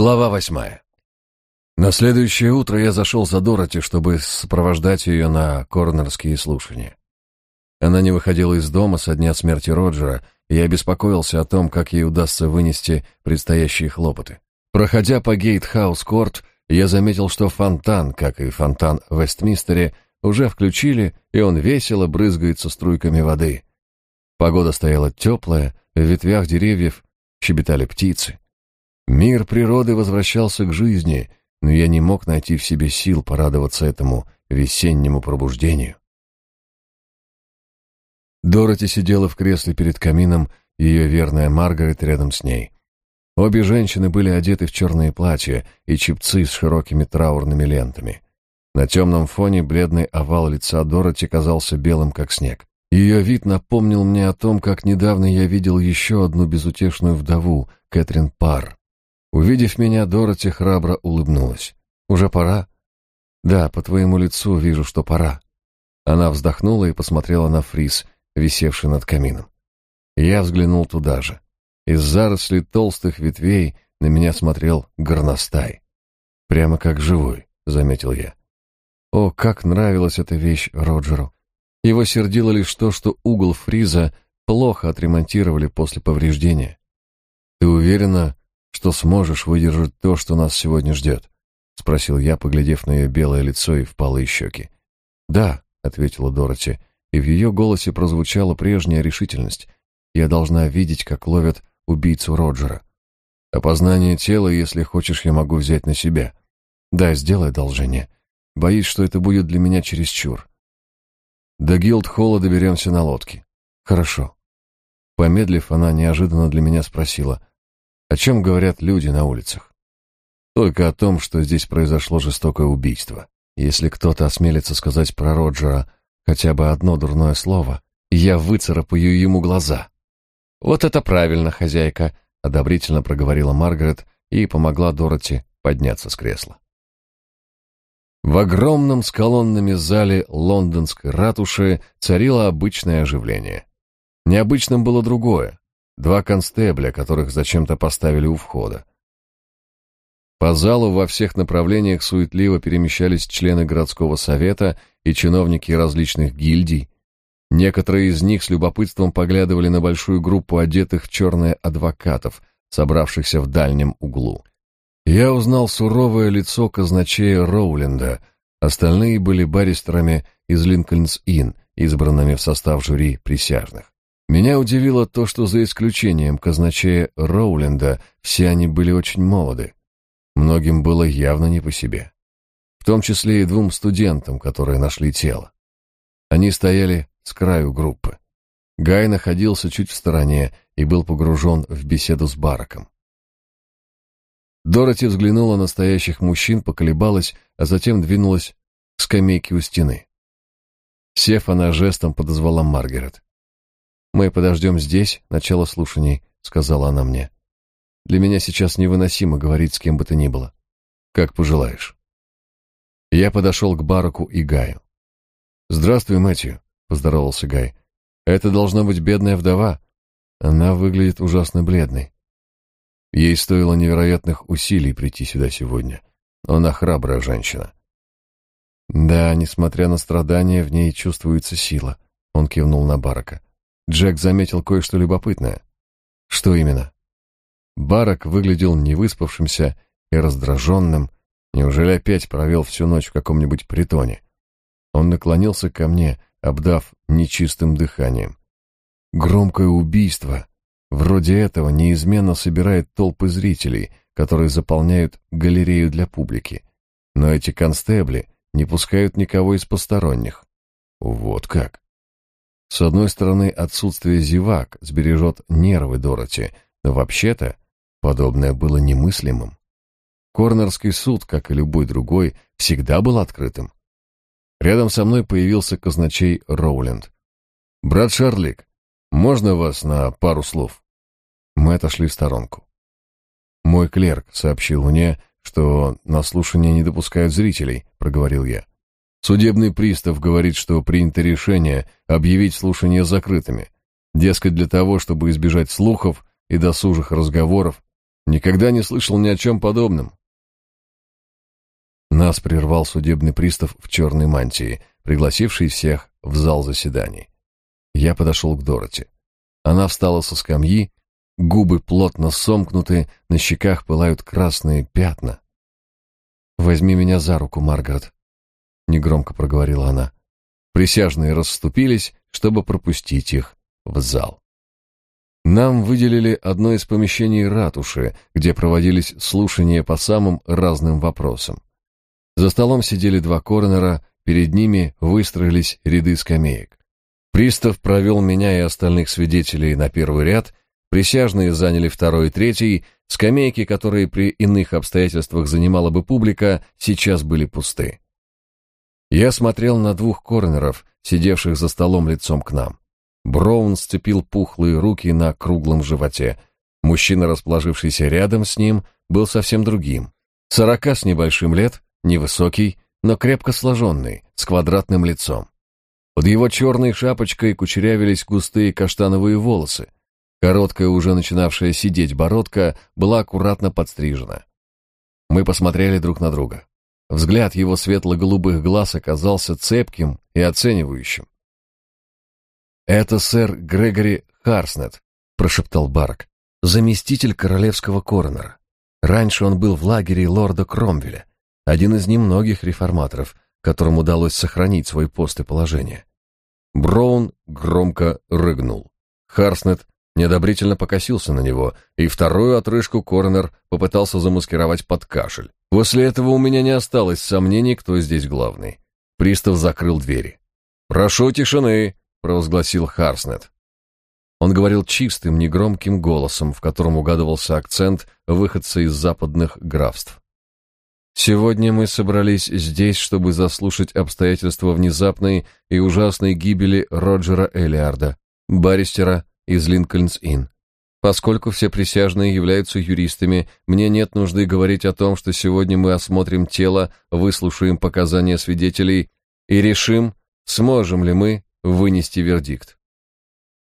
Глава восьмая. На следующее утро я зашел за Дороти, чтобы сопровождать ее на коронерские слушания. Она не выходила из дома со дня смерти Роджера, и я беспокоился о том, как ей удастся вынести предстоящие хлопоты. Проходя по Гейтхаус-Корт, я заметил, что фонтан, как и фонтан в Вестминстере, уже включили, и он весело брызгается струйками воды. Погода стояла теплая, в ветвях деревьев щебетали птицы. Мир природы возвращался к жизни, но я не мог найти в себе сил порадоваться этому весеннему пробуждению. Дороти сидела в кресле перед камином, ее верная Маргарет рядом с ней. Обе женщины были одеты в черные платья и чепцы с широкими траурными лентами. На темном фоне бледный овал лица Дороти казался белым, как снег. Ее вид напомнил мне о том, как недавно я видел еще одну безутешную вдову, Кэтрин Парр. Увидев меня, Дороти храбро улыбнулась. «Уже пора?» «Да, по твоему лицу вижу, что пора». Она вздохнула и посмотрела на фриз, висевший над камином. Я взглянул туда же. Из зарослей толстых ветвей на меня смотрел горностай. «Прямо как живой», — заметил я. О, как нравилась эта вещь Роджеру. Его сердило лишь то, что угол фриза плохо отремонтировали после повреждения. «Ты уверена, что сможешь выдержать то, что нас сегодня ждет?» — спросил я, поглядев на ее белое лицо и впалые щеки. «Да», — ответила Дороти, и в ее голосе прозвучала прежняя решительность. «Я должна видеть, как ловят убийцу Роджера. Опознание тела, если хочешь, я могу взять на себя. Да, сделай одолжение. Боюсь, что это будет для меня чересчур. До Гилд-холла доберемся на лодке. Хорошо». Помедлив, она неожиданно для меня спросила, о чем говорят люди на улицах? Только о том, что здесь произошло жестокое убийство. Если кто-то осмелится сказать про Роджера хотя бы одно дурное слово, я выцарапаю ему глаза. Вот это правильно, хозяйка, одобрительно проговорила Маргарет и помогла Дороти подняться с кресла. В огромном с колоннами зале лондонской ратуши царило обычное оживление. Необычным было другое два констебля, которых зачем-то поставили у входа. По залу во всех направлениях суетливо перемещались члены городского совета и чиновники различных гильдий. Некоторые из них с любопытством поглядывали на большую группу одетых в черное адвокатов, собравшихся в дальнем углу. Я узнал суровое лицо казначея Роуленда, остальные были баристерами из Линкольнс-Инн, избранными в состав жюри присяжных. Меня удивило то, что за исключением казначея Роуленда все они были очень молоды. Многим было явно не по себе. В том числе и двум студентам, которые нашли тело. Они стояли с краю группы. Гай находился чуть в стороне и был погружен в беседу с Бараком. Дороти взглянула на стоящих мужчин, поколебалась, а затем двинулась к скамейке у стены. Сев, она жестом подозвала Маргарет. «Мы подождем здесь, начало слушаний», — сказала она мне. «Для меня сейчас невыносимо говорить с кем бы то ни было. Как пожелаешь». Я подошел к Бараку и Гаю. «Здравствуй, Мэтью», — поздоровался Гай. «Это должна быть бедная вдова. Она выглядит ужасно бледной. Ей стоило невероятных усилий прийти сюда сегодня. Она храбрая женщина». «Да, несмотря на страдания, в ней чувствуется сила», — он кивнул на Барака. Джек заметил кое-что любопытное. Что именно? Барак выглядел невыспавшимся и раздраженным. Неужели опять провел всю ночь в каком-нибудь притоне? Он наклонился ко мне, обдав нечистым дыханием. Громкое убийство, вроде этого, неизменно собирает толпы зрителей, которые заполняют галерею для публики. Но эти констебли не пускают никого из посторонних. Вот как. С одной стороны, отсутствие зевак сбережет нервы Дороти, но вообще-то подобное было немыслимым. Корнерский суд, как и любой другой, всегда был открытым. Рядом со мной появился казначей Роуленд. «Брат Шарлик, можно вас на пару слов?» Мы отошли в сторонку. «Мой клерк сообщил мне, что на слушание не допускают зрителей», — проговорил я. Судебный пристав говорит, что принято решение объявить слушания закрытыми. Дескать, для того, чтобы избежать слухов и досужих разговоров, Никогда не слышал ни о чем подобном. Нас прервал судебный пристав в черной мантии, пригласивший всех в зал заседаний. Я подошел к Дороти. Она встала со скамьи, губы плотно сомкнуты, на щеках пылают красные пятна. «Возьми меня за руку, Маргарет», — негромко проговорила она. Присяжные расступились, чтобы пропустить их в зал. Нам выделили одно из помещений ратуши, где проводились слушания по самым разным вопросам. За столом сидели два коронера, перед ними выстроились ряды скамеек. Пристав провел меня и остальных свидетелей на первый ряд, присяжные заняли второй и третий, скамейки, которые при иных обстоятельствах занимала бы публика, сейчас были пусты. Я смотрел на двух коронеров, сидевших за столом лицом к нам. Браун сцепил пухлые руки на круглом животе. Мужчина, расположившийся рядом с ним, был совсем другим. Сорока с небольшим лет, невысокий, но крепко сложенный, с квадратным лицом. Под его черной шапочкой кучерявились густые каштановые волосы. Короткая, уже начинавшая сидеть бородка, была аккуратно подстрижена. Мы посмотрели друг на друга. Взгляд его светло-голубых глаз оказался цепким и оценивающим. «Это сэр Грегори Харснет», — прошептал Барк, заместитель королевского коронера. Раньше он был в лагере лорда Кромвеля, один из немногих реформаторов, которым удалось сохранить свой пост и положение. Браун громко рыгнул. Харснет неодобрительно покосился на него, и вторую отрыжку Корнер попытался замаскировать под кашель. После этого у меня не осталось сомнений, кто здесь главный. Пристав закрыл двери. «Прошу тишины», — провозгласил Харснет. Он говорил чистым, негромким голосом, в котором угадывался акцент выходца из западных графств. Сегодня мы собрались здесь, чтобы заслушать обстоятельства внезапной и ужасной гибели Роджера Элиарда, баристера из Линкольнс-Инн. Поскольку все присяжные являются юристами, мне нет нужды говорить о том, что сегодня мы осмотрим тело, выслушаем показания свидетелей и решим, сможем ли мы вынести вердикт.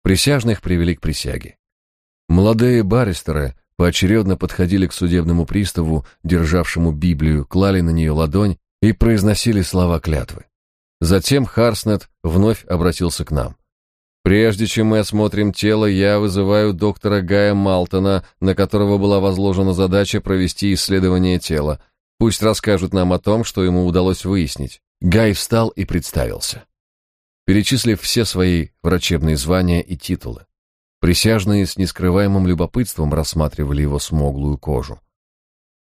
Присяжных привели к присяге. Молодые баристеры поочередно подходили к судебному приставу, державшему Библию, клали на нее ладонь и произносили слова клятвы. Затем Харснет вновь обратился к нам. «Прежде чем мы осмотрим тело, я вызываю доктора Гая Малтона, на которого была возложена задача провести исследование тела. Пусть расскажет нам о том, что ему удалось выяснить». Гай встал и представился. Перечислив все свои врачебные звания и титулы, Присяжные с нескрываемым любопытством рассматривали его смуглую кожу.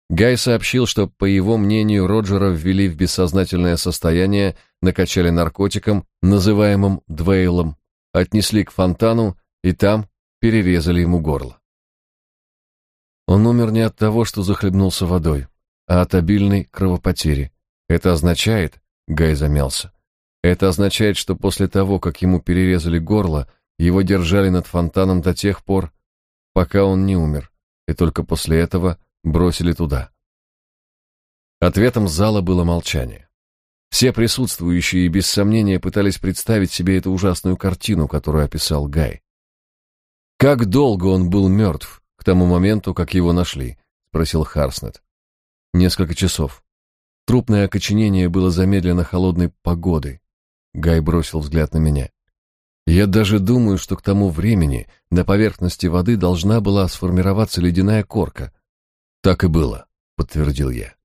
Гай сообщил, что, по его мнению, Роджера ввели в бессознательное состояние, накачали наркотиком, называемым Двейлом, отнесли к фонтану и там перерезали ему горло. Он умер не от того, что захлебнулся водой, а от обильной кровопотери. Это означает, Гай замялся, это означает, что после того, как ему перерезали горло, его держали над фонтаном до тех пор, пока он не умер, и только после этого бросили туда. Ответом зала было молчание. Все присутствующие без сомнения пытались представить себе эту ужасную картину, которую описал Гай. «Как долго он был мертв к тому моменту, как его нашли?» — спросил Харснет. «Несколько часов. Трупное окоченение было замедлено холодной погодой». Гай бросил взгляд на меня. Я даже думаю, что к тому времени на поверхности воды должна была сформироваться ледяная корка. Так и было, подтвердил я.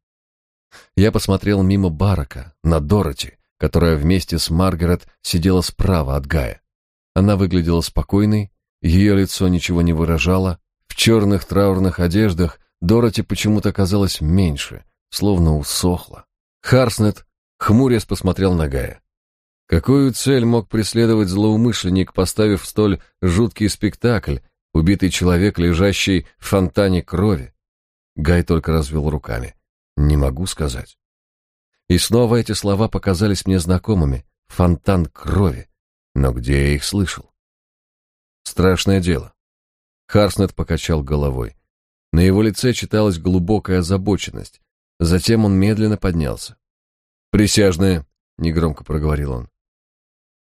Я посмотрел мимо Барака на Дороти, которая вместе с Маргарет сидела справа от Гая. Она выглядела спокойной, ее лицо ничего не выражало. В черных траурных одеждах Дороти почему-то казалась меньше, словно усохла. Харснет хмурясь посмотрел на Гая. Какую цель мог преследовать злоумышленник, поставив столь жуткий спектакль, убитый человек, лежащий в фонтане крови? Гай только развел руками. Не могу сказать. И снова эти слова показались мне знакомыми. Фонтан крови. Но где я их слышал? Страшное дело. Харснет покачал головой. На его лице читалась глубокая озабоченность. Затем он медленно поднялся. «Присяжные», — негромко проговорил он,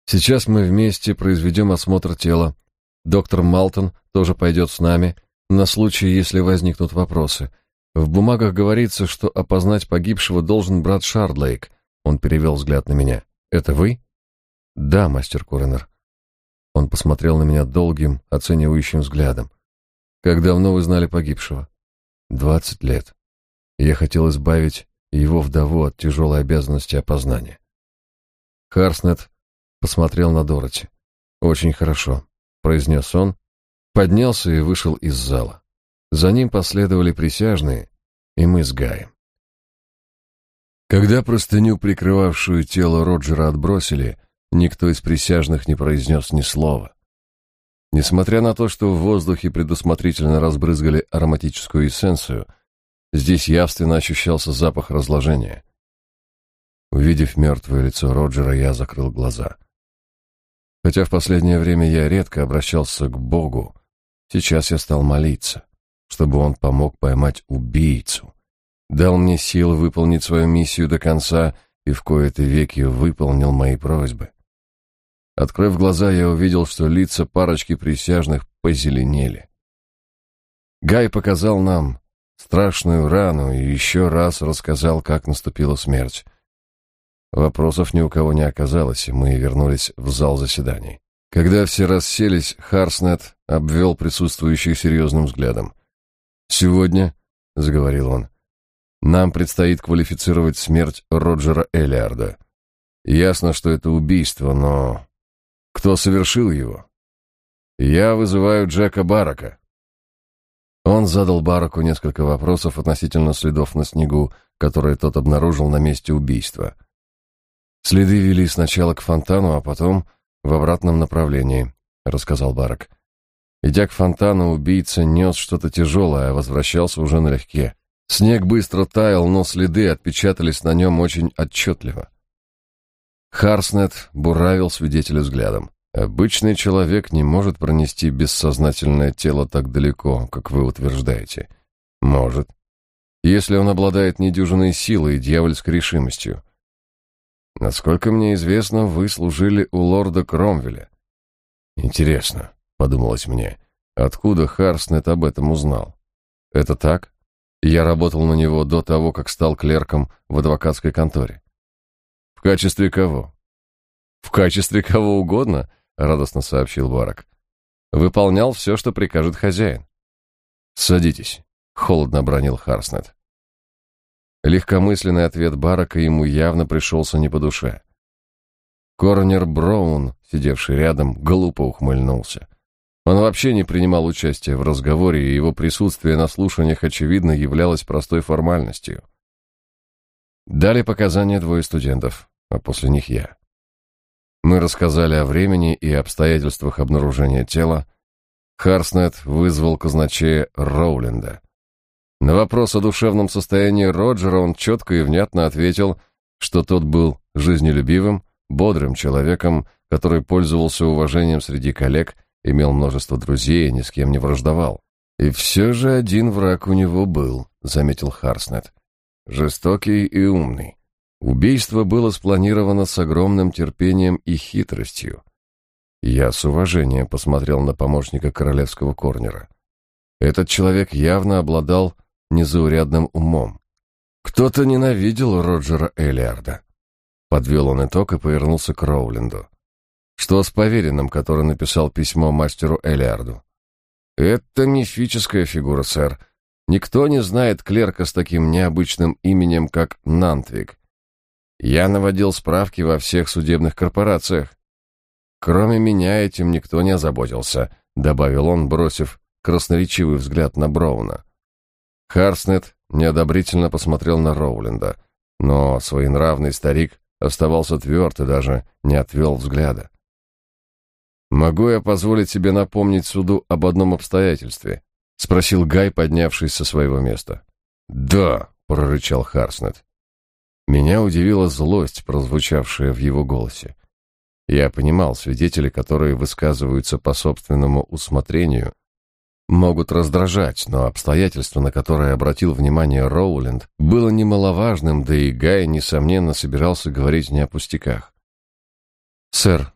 Сейчас мы вместе произведем осмотр тела. Доктор Малтон тоже пойдет с нами. на случай, если возникнут вопросы. В бумагах говорится, что опознать погибшего должен брат Шардлейк. Он перевел взгляд на меня. Это вы? Да, мастер Коронер. Он посмотрел на меня долгим, оценивающим взглядом. Как давно вы знали погибшего? Двадцать лет. Я хотел избавить его вдову от тяжелой обязанности опознания. Харснет посмотрел на Дороти. «Очень хорошо», — произнес он, поднялся и вышел из зала. За ним последовали присяжные, и мы с Гаем. Когда простыню, прикрывавшую тело Роджера, отбросили, никто из присяжных не произнес ни слова. Несмотря на то, что в воздухе предусмотрительно разбрызгали ароматическую эссенцию, здесь явственно ощущался запах разложения. Увидев мертвое лицо Роджера, я закрыл глаза. Хотя в последнее время я редко обращался к Богу, сейчас я стал молиться, чтобы Он помог поймать убийцу, дал мне силы выполнить свою миссию до конца и в кои-то веки выполнил мои просьбы. Открыв глаза, я увидел, что лица парочки присяжных позеленели. Гай показал нам страшную рану и еще раз рассказал, как наступила смерть. Вопросов ни у кого не оказалось, и мы вернулись в зал заседаний. Когда все расселись, Харснет обвел присутствующих серьезным взглядом. «Сегодня», — заговорил он, — «нам предстоит квалифицировать смерть Роджера Эллиарда. Ясно, что это убийство, но кто совершил его? Я вызываю Джека Барака. Он задал Бараку несколько вопросов относительно следов на снегу, которые тот обнаружил на месте убийства. Следы вели сначала к фонтану, а потом в обратном направлении, рассказал Барак. Идя к фонтану, убийца нес что-то тяжелое, а возвращался уже налегке. Снег быстро таял, но следы отпечатались на нем очень отчетливо. Харснет буравил свидетеля взглядом. Обычный человек не может пронести бессознательное тело так далеко, как вы утверждаете. Может. Если он обладает недюжиной силой и дьявольской решимостью. Насколько мне известно, вы служили у лорда Кромвеля. Интересно, подумалось мне, откуда Харснет об этом узнал? Это так? Я работал на него до того, как стал клерком в адвокатской конторе. В качестве кого? В качестве кого угодно, радостно сообщил Барак. Выполнял все, что прикажет хозяин. Садитесь, холодно бронил Харснет. Легкомысленный ответ Барака ему явно пришелся не по душе. Корнер Браун, сидевший рядом, глупо ухмыльнулся. Он вообще не принимал участия в разговоре, и его присутствие на слушаниях, очевидно, являлось простой формальностью. Дали показания двое студентов, а после них я. Мы рассказали о времени и обстоятельствах обнаружения тела. Харснет вызвал казначея Роуленда. На вопрос о душевном состоянии Роджера он четко и внятно ответил, что тот был жизнелюбивым, бодрым человеком, который пользовался уважением среди коллег, имел множество друзей и ни с кем не враждовал. И все же один враг у него был, заметил Харснет. Жестокий и умный. Убийство было спланировано с огромным терпением и хитростью. Я с уважением посмотрел на помощника королевского корнера. Этот человек явно обладал незаурядным умом. Кто-то ненавидел Роджера Элиарда. Подвел он итог и повернулся к Роуленду. Что с поверенным, который написал письмо мастеру Элиарду? Это мифическая фигура, сэр. Никто не знает клерка с таким необычным именем, как Нантвик. Я наводил справки во всех судебных корпорациях. Кроме меня этим никто не озаботился, добавил он, бросив красноречивый взгляд на Броуна. Харснет неодобрительно посмотрел на Роуленда, но своенравный старик оставался тверд и даже не отвел взгляда. «Могу я позволить себе напомнить суду об одном обстоятельстве?» — спросил Гай, поднявшись со своего места. «Да», — прорычал Харснет. Меня удивила злость, прозвучавшая в его голосе. Я понимал, свидетели, которые высказываются по собственному усмотрению, могут раздражать, но обстоятельство, на которое обратил внимание Роуленд, было немаловажным, да и Гай, несомненно, собирался говорить не о пустяках. «Сэр,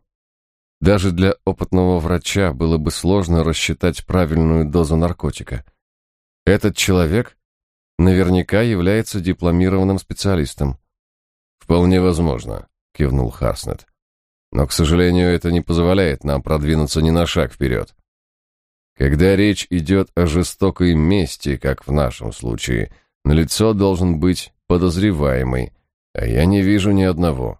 Даже для опытного врача было бы сложно рассчитать правильную дозу наркотика. Этот человек наверняка является дипломированным специалистом. Вполне возможно, кивнул Харснет. Но, к сожалению, это не позволяет нам продвинуться ни на шаг вперед. Когда речь идет о жестокой мести, как в нашем случае, на лицо должен быть подозреваемый, а я не вижу ни одного.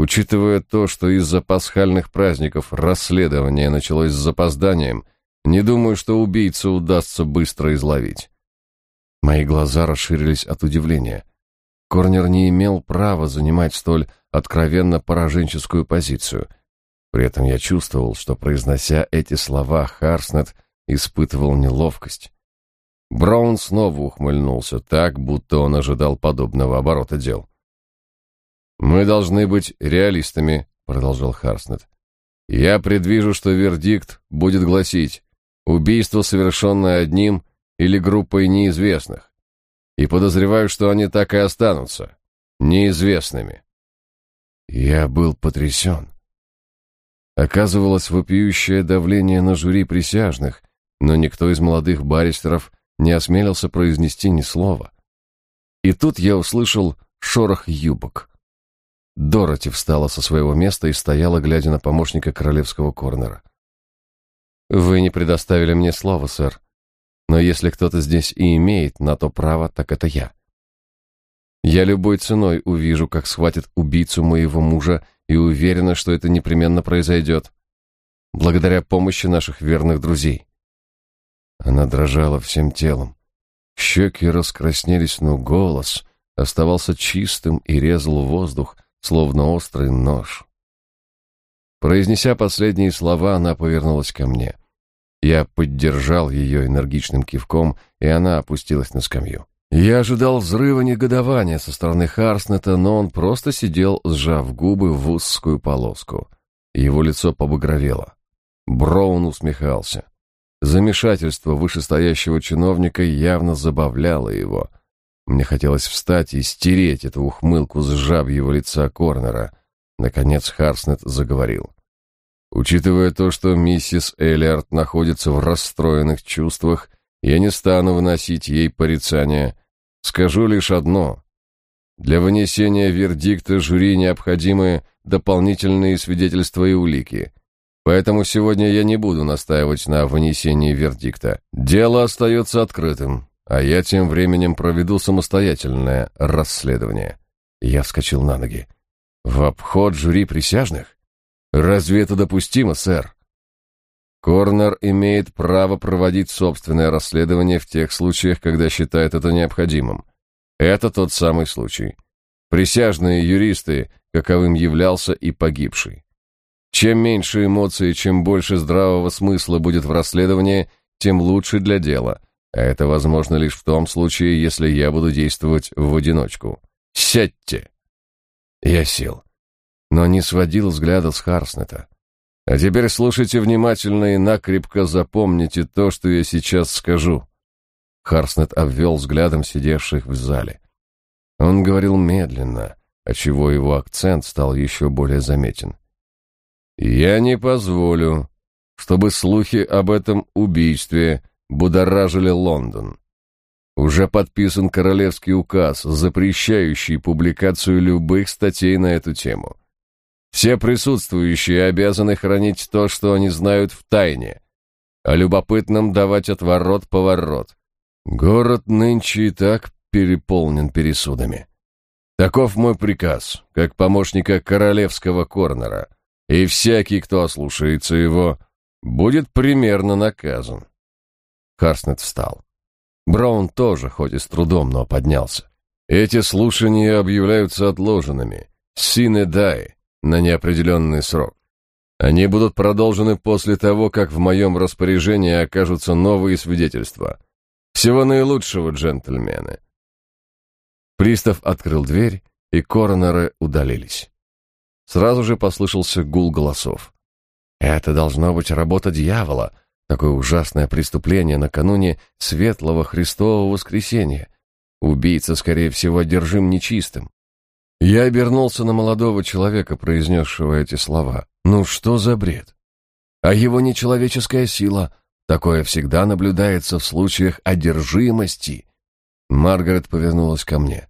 Учитывая то, что из-за пасхальных праздников расследование началось с запозданием, не думаю, что убийцу удастся быстро изловить. Мои глаза расширились от удивления. Корнер не имел права занимать столь откровенно пораженческую позицию. При этом я чувствовал, что, произнося эти слова, Харснет испытывал неловкость. Браун снова ухмыльнулся так, будто он ожидал подобного оборота дел. «Мы должны быть реалистами», — продолжал Харснет. «Я предвижу, что вердикт будет гласить «убийство, совершенное одним или группой неизвестных», и подозреваю, что они так и останутся неизвестными». Я был потрясен. Оказывалось вопиющее давление на жюри присяжных, но никто из молодых баристеров не осмелился произнести ни слова. И тут я услышал шорох юбок. Дороти встала со своего места и стояла, глядя на помощника королевского корнера. «Вы не предоставили мне слова, сэр. Но если кто-то здесь и имеет на то право, так это я. Я любой ценой увижу, как схватят убийцу моего мужа, и уверена, что это непременно произойдет. Благодаря помощи наших верных друзей». Она дрожала всем телом. Щеки раскраснелись, но голос оставался чистым и резал воздух, словно острый нож. Произнеся последние слова, она повернулась ко мне. Я поддержал ее энергичным кивком, и она опустилась на скамью. Я ожидал взрыва негодования со стороны Харснета, но он просто сидел, сжав губы в узкую полоску. Его лицо побагровело. Броун усмехался. Замешательство вышестоящего чиновника явно забавляло его — мне хотелось встать и стереть эту ухмылку с жабьего лица Корнера. Наконец Харснет заговорил. Учитывая то, что миссис Эллиард находится в расстроенных чувствах, я не стану выносить ей порицания. Скажу лишь одно. Для вынесения вердикта жюри необходимы дополнительные свидетельства и улики. Поэтому сегодня я не буду настаивать на вынесении вердикта. Дело остается открытым а я тем временем проведу самостоятельное расследование. Я вскочил на ноги. В обход жюри присяжных? Разве это допустимо, сэр? Корнер имеет право проводить собственное расследование в тех случаях, когда считает это необходимым. Это тот самый случай. Присяжные юристы, каковым являлся и погибший. Чем меньше эмоций, чем больше здравого смысла будет в расследовании, тем лучше для дела — а это возможно лишь в том случае, если я буду действовать в одиночку. Сядьте!» Я сел, но не сводил взгляда с Харснета. «А теперь слушайте внимательно и накрепко запомните то, что я сейчас скажу». Харснет обвел взглядом сидевших в зале. Он говорил медленно, отчего его акцент стал еще более заметен. «Я не позволю, чтобы слухи об этом убийстве будоражили Лондон. Уже подписан королевский указ, запрещающий публикацию любых статей на эту тему. Все присутствующие обязаны хранить то, что они знают в тайне, а любопытным давать отворот-поворот. Город нынче и так переполнен пересудами. Таков мой приказ, как помощника королевского корнера, и всякий, кто ослушается его, будет примерно наказан. Харснет встал. Браун тоже, хоть и с трудом, но поднялся. Эти слушания объявляются отложенными. Сине дай на неопределенный срок. Они будут продолжены после того, как в моем распоряжении окажутся новые свидетельства. Всего наилучшего, джентльмены. Пристав открыл дверь, и коронеры удалились. Сразу же послышался гул голосов. «Это должно быть работа дьявола», Такое ужасное преступление накануне светлого Христового воскресения. Убийца, скорее всего, одержим нечистым. Я обернулся на молодого человека, произнесшего эти слова. Ну что за бред? А его нечеловеческая сила. Такое всегда наблюдается в случаях одержимости. Маргарет повернулась ко мне.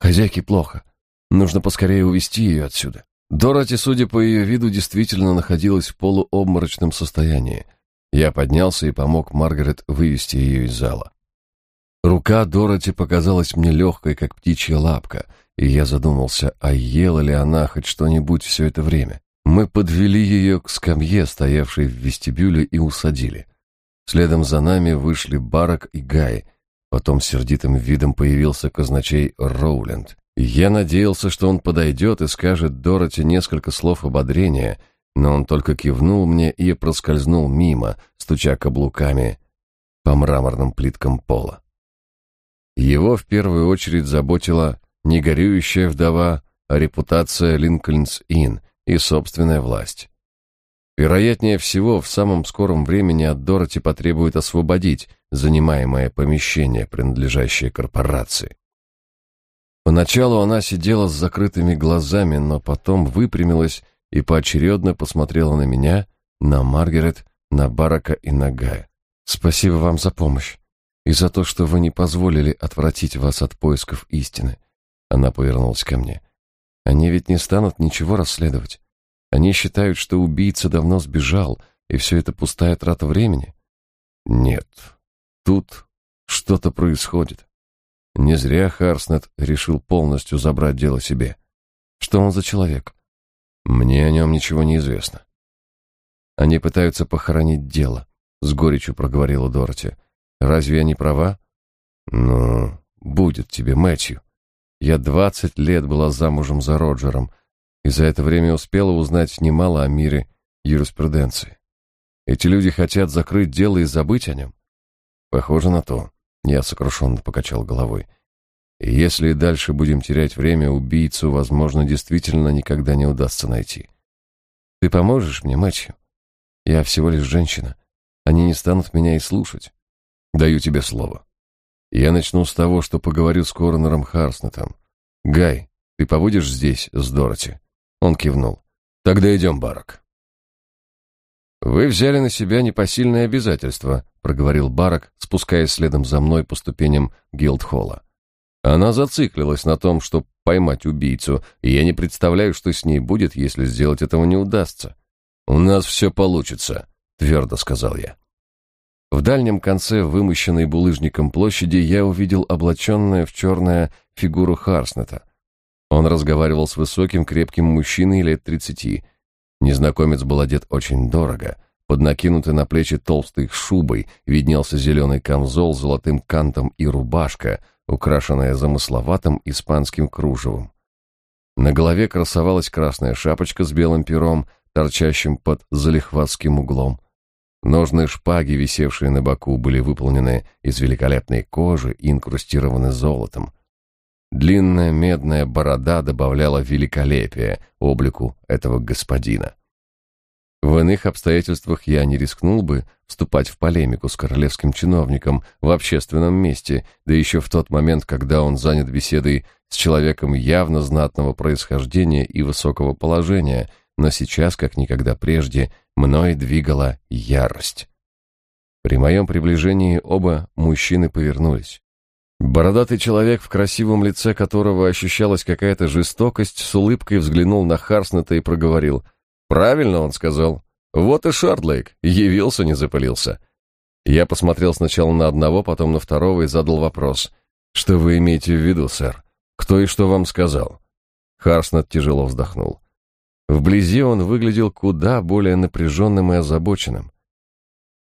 Хозяйке плохо. Нужно поскорее увести ее отсюда. Дороти, судя по ее виду, действительно находилась в полуобморочном состоянии. Я поднялся и помог Маргарет вывести ее из зала. Рука Дороти показалась мне легкой, как птичья лапка, и я задумался, а ела ли она хоть что-нибудь все это время. Мы подвели ее к скамье, стоявшей в вестибюле, и усадили. Следом за нами вышли Барак и Гай. Потом сердитым видом появился казначей Роуленд. Я надеялся, что он подойдет и скажет Дороти несколько слов ободрения, но он только кивнул мне и проскользнул мимо, стуча каблуками по мраморным плиткам пола. Его в первую очередь заботила не горюющая вдова, а репутация Линкольнс-Инн и собственная власть. Вероятнее всего, в самом скором времени от Дороти потребует освободить занимаемое помещение, принадлежащее корпорации. Поначалу она сидела с закрытыми глазами, но потом выпрямилась и поочередно посмотрела на меня, на Маргарет, на Барака и на Гая. «Спасибо вам за помощь и за то, что вы не позволили отвратить вас от поисков истины». Она повернулась ко мне. «Они ведь не станут ничего расследовать. Они считают, что убийца давно сбежал, и все это пустая трата времени». «Нет, тут что-то происходит. Не зря Харснет решил полностью забрать дело себе. Что он за человек? Мне о нем ничего не известно. Они пытаются похоронить дело, с горечью проговорила Дороти. Разве я не права? Ну, будет тебе, Мэтью. Я двадцать лет была замужем за Роджером, и за это время успела узнать немало о мире юриспруденции. Эти люди хотят закрыть дело и забыть о нем. Похоже на то. Я сокрушенно покачал головой. И если дальше будем терять время, убийцу, возможно, действительно никогда не удастся найти. Ты поможешь мне, Мэтью? Я всего лишь женщина. Они не станут меня и слушать. Даю тебе слово. Я начну с того, что поговорю с коронером Харснетом. Гай, ты побудешь здесь с Дороти? Он кивнул. Тогда идем, Барак. Вы взяли на себя непосильные обязательства, проговорил Барак, спускаясь следом за мной по ступеням Гилдхолла. Она зациклилась на том, чтобы поймать убийцу, и я не представляю, что с ней будет, если сделать этого не удастся. У нас все получится, твердо сказал я. В дальнем конце вымощенной булыжником площади я увидел облаченную в черное фигуру Харснета. Он разговаривал с высоким крепким мужчиной лет тридцати. Незнакомец был одет очень дорого. Под накинутой на плечи толстой шубой виднелся зеленый камзол с золотым кантом и рубашка, украшенная замысловатым испанским кружевом. На голове красовалась красная шапочка с белым пером, торчащим под залихватским углом. Ножные шпаги, висевшие на боку, были выполнены из великолепной кожи и инкрустированы золотом. Длинная медная борода добавляла великолепия облику этого господина. В иных обстоятельствах я не рискнул бы вступать в полемику с королевским чиновником в общественном месте, да еще в тот момент, когда он занят беседой с человеком явно знатного происхождения и высокого положения, но сейчас, как никогда прежде, мной двигала ярость. При моем приближении оба мужчины повернулись. Бородатый человек, в красивом лице которого ощущалась какая-то жестокость, с улыбкой взглянул на Харснета и проговорил. «Правильно он сказал. Вот и Шардлейк. Явился, не запылился». Я посмотрел сначала на одного, потом на второго и задал вопрос. «Что вы имеете в виду, сэр? Кто и что вам сказал?» Харснет тяжело вздохнул. Вблизи он выглядел куда более напряженным и озабоченным.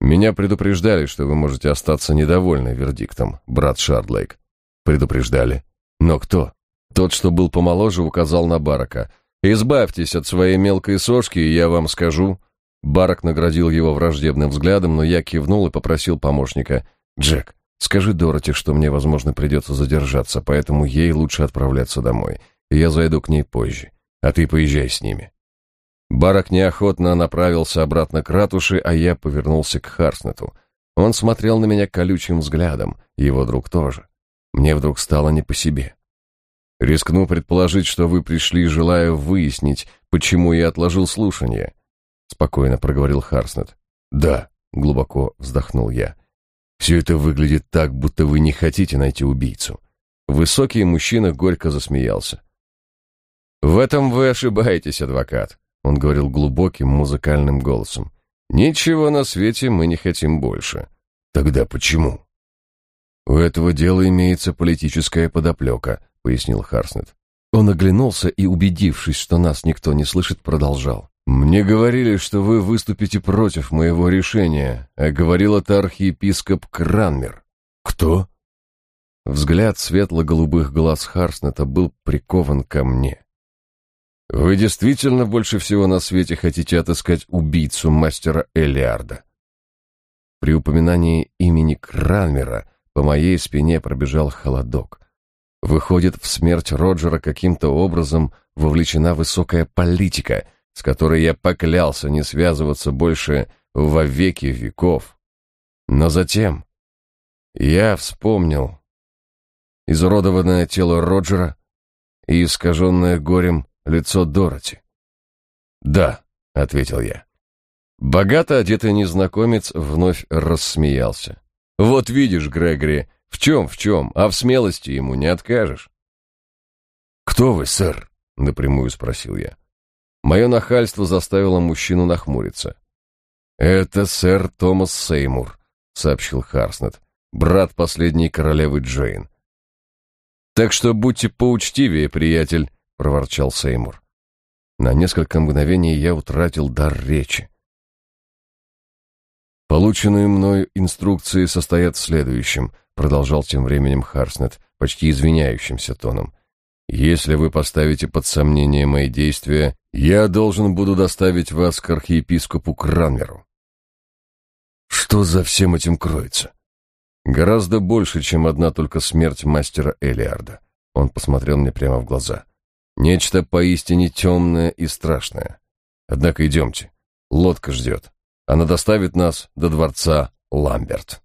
Меня предупреждали, что вы можете остаться недовольны вердиктом, брат Шардлейк. Предупреждали. Но кто? Тот, что был помоложе, указал на Барака. Избавьтесь от своей мелкой сошки, и я вам скажу. Барак наградил его враждебным взглядом, но я кивнул и попросил помощника: "Джек, скажи Дороти, что мне, возможно, придется задержаться, поэтому ей лучше отправляться домой. Я зайду к ней позже, а ты поезжай с ними". Барак неохотно направился обратно к ратуше, а я повернулся к Харснету. Он смотрел на меня колючим взглядом, его друг тоже. Мне вдруг стало не по себе. Рискну предположить, что вы пришли, желая выяснить, почему я отложил слушание, спокойно проговорил Харснет. Да, глубоко вздохнул я. Все это выглядит так, будто вы не хотите найти убийцу. Высокий мужчина горько засмеялся. В этом вы ошибаетесь, адвокат, он говорил глубоким музыкальным голосом. Ничего на свете мы не хотим больше. Тогда почему? У этого дела имеется политическая подоплека, пояснил Харснет. Он оглянулся и, убедившись, что нас никто не слышит, продолжал. «Мне говорили, что вы выступите против моего решения, а говорил это архиепископ Кранмер». «Кто?» Взгляд светло-голубых глаз Харснета был прикован ко мне. «Вы действительно больше всего на свете хотите отыскать убийцу мастера Элиарда?» При упоминании имени Кранмера по моей спине пробежал холодок. Выходит, в смерть Роджера каким-то образом вовлечена высокая политика, с которой я поклялся не связываться больше во веки веков. Но затем я вспомнил изуродованное тело Роджера и искаженное горем лицо Дороти. «Да», — ответил я. Богато одетый незнакомец вновь рассмеялся. «Вот видишь, Грегори, в чем, в чем, а в смелости ему не откажешь. «Кто вы, сэр?» — напрямую спросил я. Мое нахальство заставило мужчину нахмуриться. «Это сэр Томас Сеймур», — сообщил Харснет, брат последней королевы Джейн. «Так что будьте поучтивее, приятель», — проворчал Сеймур. На несколько мгновений я утратил дар речи. Полученные мною инструкции состоят в следующем продолжал тем временем Харснет, почти извиняющимся тоном. Если вы поставите под сомнение мои действия, я должен буду доставить вас к архиепископу Кранмеру. Что за всем этим кроется? Гораздо больше, чем одна только смерть мастера Элиарда. Он посмотрел мне прямо в глаза. Нечто поистине темное и страшное. Однако идемте. Лодка ждет. Она доставит нас до дворца Ламберт.